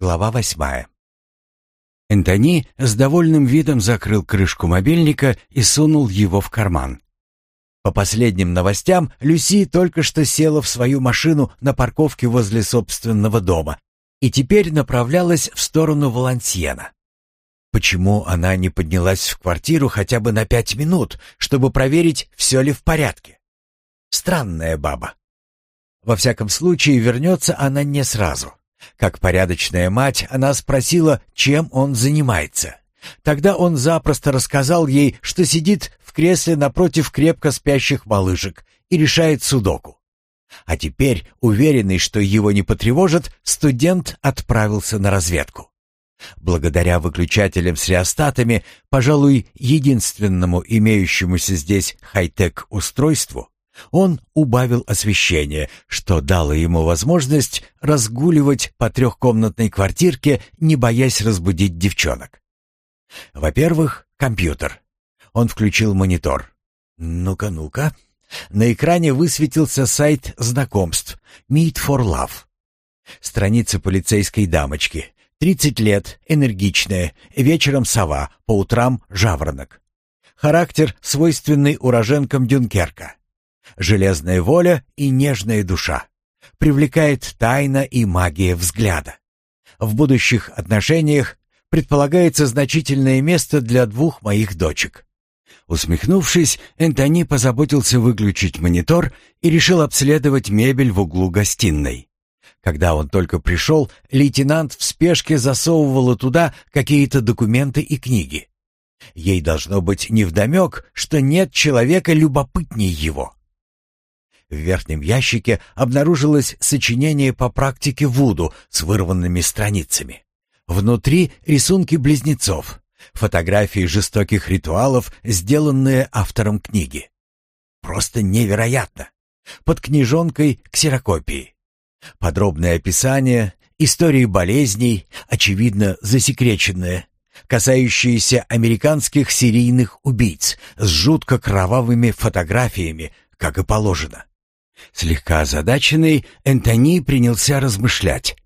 Глава восьмая. Энтони с довольным видом закрыл крышку мобильника и сунул его в карман. По последним новостям, Люси только что села в свою машину на парковке возле собственного дома и теперь направлялась в сторону Валансьена. Почему она не поднялась в квартиру хотя бы на пять минут, чтобы проверить, все ли в порядке? Странная баба. Во всяком случае, вернется она не сразу. Как порядочная мать, она спросила, чем он занимается. Тогда он запросто рассказал ей, что сидит в кресле напротив крепко спящих малышек и решает судоку. А теперь, уверенный, что его не потревожат, студент отправился на разведку. Благодаря выключателям с реостатами, пожалуй, единственному имеющемуся здесь хай-тек устройству, он убавил освещение, что дало ему возможность разгуливать по трехкомнатной квартирке, не боясь разбудить девчонок. Во-первых, компьютер. Он включил монитор. Ну-ка, ну-ка. На экране высветился сайт знакомств Meet for Love. Страница полицейской дамочки. 30 лет, энергичная, вечером сова, по утрам жаворонок. Характер, свойственный уроженкам Дюнкерка. Железная воля и нежная душа. Привлекает тайна и магия взгляда. В будущих отношениях предполагается значительное место для двух моих дочек. Усмехнувшись, Энтони позаботился выключить монитор и решил обследовать мебель в углу гостиной. Когда он только пришел, лейтенант в спешке засовывала туда какие-то документы и книги. Ей должно быть невдомек, что нет человека любопытнее его. В верхнем ящике обнаружилось сочинение по практике Вуду с вырванными страницами. Внутри рисунки близнецов, фотографии жестоких ритуалов, сделанные автором книги. Просто невероятно. Под книжонкой ксерокопии. Подробное описание, истории болезней, очевидно засекреченные, касающиеся американских серийных убийц с жутко кровавыми фотографиями, как и положено. Слегка озадаченный, Энтони принялся размышлять.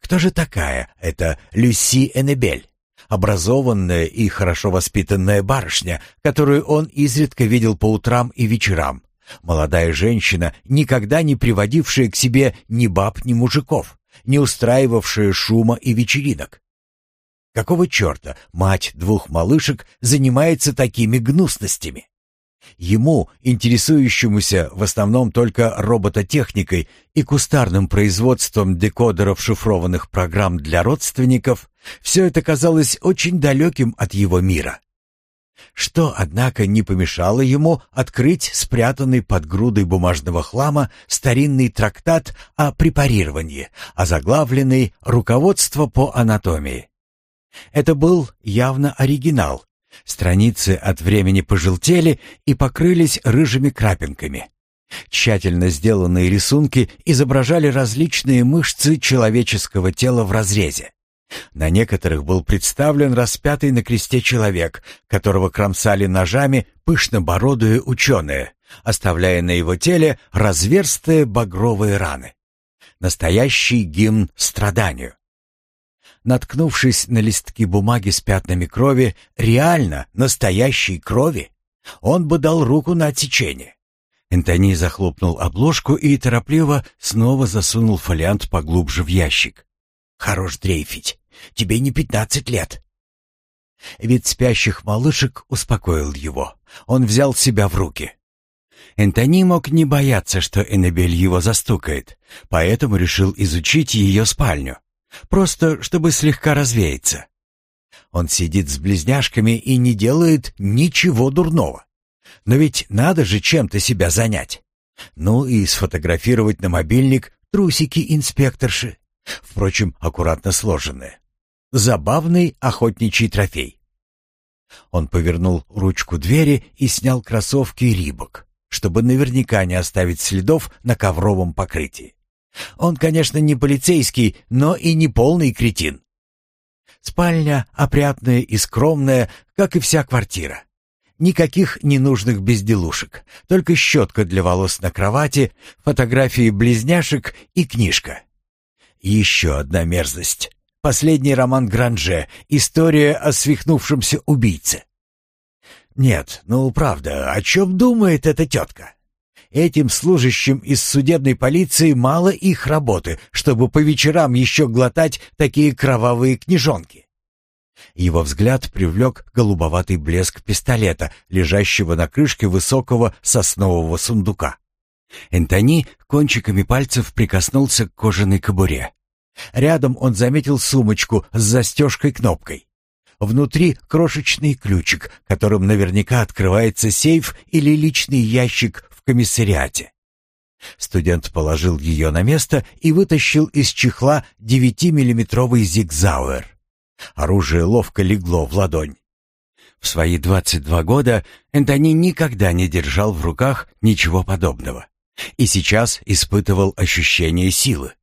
Кто же такая эта Люси Эннебель? Образованная и хорошо воспитанная барышня, которую он изредка видел по утрам и вечерам. Молодая женщина, никогда не приводившая к себе ни баб, ни мужиков, не устраивавшая шума и вечеринок. Какого черта мать двух малышек занимается такими гнусностями? Ему, интересующемуся в основном только робототехникой и кустарным производством декодеров шифрованных программ для родственников, все это казалось очень далеким от его мира. Что, однако, не помешало ему открыть спрятанный под грудой бумажного хлама старинный трактат о препарировании, озаглавленный «Руководство по анатомии». Это был явно оригинал, Страницы от времени пожелтели и покрылись рыжими крапинками. Тщательно сделанные рисунки изображали различные мышцы человеческого тела в разрезе. На некоторых был представлен распятый на кресте человек, которого кромсали ножами пышнобородые ученые, оставляя на его теле разверстые багровые раны. Настоящий гимн страданию наткнувшись на листки бумаги с пятнами крови, реально настоящей крови, он бы дал руку на отсечение. Энтони захлопнул обложку и торопливо снова засунул фолиант поглубже в ящик. «Хорош дрейфить. Тебе не пятнадцать лет». Вид спящих малышек успокоил его. Он взял себя в руки. Энтони мог не бояться, что Эннабель его застукает, поэтому решил изучить ее спальню. Просто чтобы слегка развеяться. Он сидит с близняшками и не делает ничего дурного. Но ведь надо же чем-то себя занять. Ну и сфотографировать на мобильник трусики инспекторши. Впрочем, аккуратно сложенные. Забавный охотничий трофей. Он повернул ручку двери и снял кроссовки Рибок, чтобы наверняка не оставить следов на ковровом покрытии. Он, конечно, не полицейский, но и не полный кретин. Спальня опрятная и скромная, как и вся квартира. Никаких ненужных безделушек, только щетка для волос на кровати, фотографии близняшек и книжка. Еще одна мерзость. последний роман Гранже, история о свихнувшемся убийце. Нет, ну правда, о чем думает эта тетка? Этим служащим из судебной полиции мало их работы, чтобы по вечерам еще глотать такие кровавые книжонки. Его взгляд привлек голубоватый блеск пистолета, лежащего на крышке высокого соснового сундука. Энтони кончиками пальцев прикоснулся к кожаной кобуре. Рядом он заметил сумочку с застежкой-кнопкой. Внутри крошечный ключик, которым наверняка открывается сейф или личный ящик в комиссариате. Студент положил ее на место и вытащил из чехла 9-миллиметровый зигзауэр. Оружие ловко легло в ладонь. В свои 22 года Энтони никогда не держал в руках ничего подобного и сейчас испытывал ощущение силы.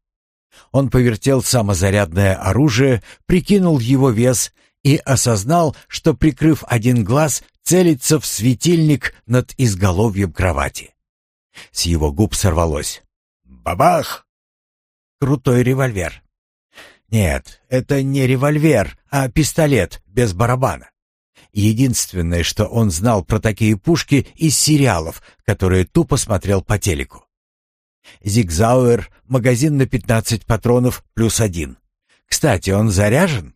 Он повертел самозарядное оружие, прикинул его вес и осознал, что, прикрыв один глаз, целится в светильник над изголовьем кровати. С его губ сорвалось. «Бабах!» Крутой револьвер. Нет, это не револьвер, а пистолет без барабана. Единственное, что он знал про такие пушки из сериалов, которые тупо смотрел по телеку. Зигзауэр, магазин на 15 патронов плюс один. Кстати, он заряжен?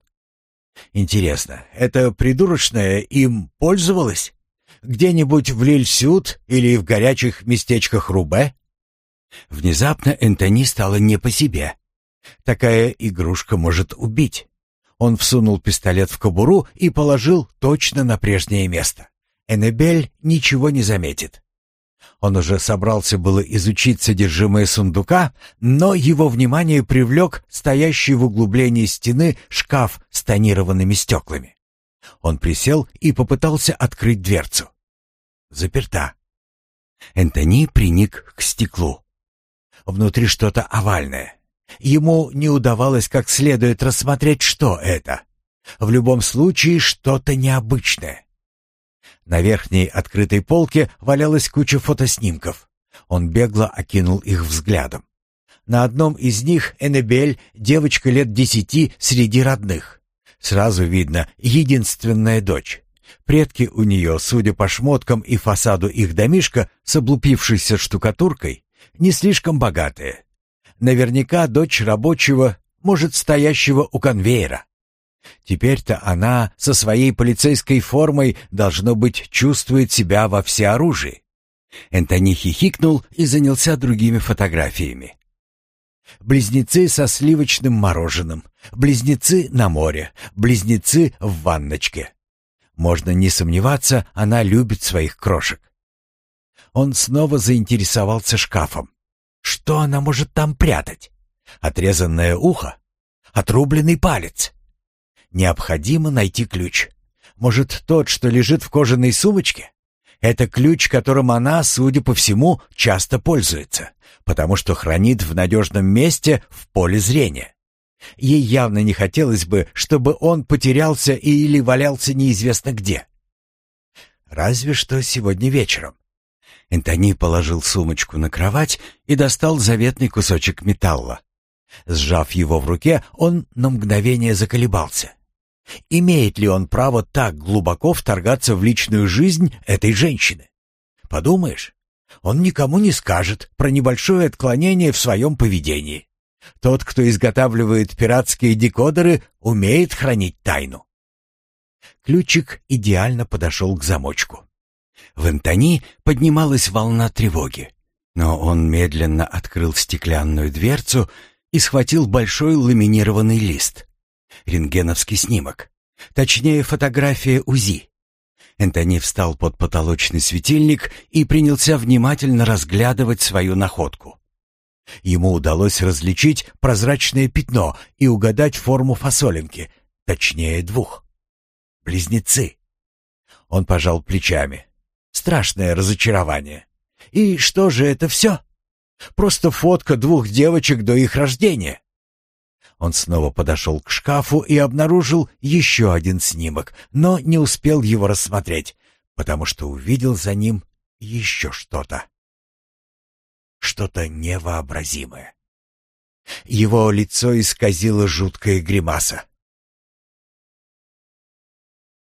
Интересно, это придурочное им пользовалось? Где-нибудь в Лильсют или в горячих местечках Рубе? Внезапно Энтони стало не по себе. Такая игрушка может убить. Он всунул пистолет в кобуру и положил точно на прежнее место. Эннебель ничего не заметит. Он уже собрался было изучить содержимое сундука, но его внимание привлек стоящий в углублении стены шкаф с тонированными стеклами. Он присел и попытался открыть дверцу. Заперта. Энтони приник к стеклу. Внутри что-то овальное. Ему не удавалось как следует рассмотреть, что это. В любом случае, что-то необычное. На верхней открытой полке валялась куча фотоснимков. Он бегло окинул их взглядом. На одном из них Эннебель, девочка лет десяти среди родных. Сразу видно, единственная дочь. Предки у нее, судя по шмоткам и фасаду их домишка с облупившейся штукатуркой, не слишком богатые. Наверняка дочь рабочего, может, стоящего у конвейера. Теперь-то она со своей полицейской формой, должно быть, чувствует себя во всеоружии. Энтони хихикнул и занялся другими фотографиями. Близнецы со сливочным мороженым, близнецы на море, близнецы в ванночке. Можно не сомневаться, она любит своих крошек. Он снова заинтересовался шкафом. Что она может там прятать? Отрезанное ухо? Отрубленный палец? Необходимо найти ключ. Может, тот, что лежит в кожаной сумочке? Это ключ, которым она, судя по всему, часто пользуется, потому что хранит в надежном месте в поле зрения. Ей явно не хотелось бы, чтобы он потерялся или валялся неизвестно где. Разве что сегодня вечером. Энтони положил сумочку на кровать и достал заветный кусочек металла. Сжав его в руке, он на мгновение заколебался. Имеет ли он право так глубоко вторгаться в личную жизнь этой женщины? Подумаешь, он никому не скажет про небольшое отклонение в своем поведении. Тот, кто изготавливает пиратские декодеры, умеет хранить тайну. Ключик идеально подошел к замочку. В Антони поднималась волна тревоги, но он медленно открыл стеклянную дверцу и схватил большой ламинированный лист. Рентгеновский снимок. Точнее, фотография УЗИ. Энтони встал под потолочный светильник и принялся внимательно разглядывать свою находку. Ему удалось различить прозрачное пятно и угадать форму фасолинки, точнее двух. Близнецы. Он пожал плечами. Страшное разочарование. И что же это все? Просто фотка двух девочек до их рождения. Он снова подошел к шкафу и обнаружил еще один снимок, но не успел его рассмотреть, потому что увидел за ним еще что-то. Что-то невообразимое. Его лицо исказило жуткая гримаса.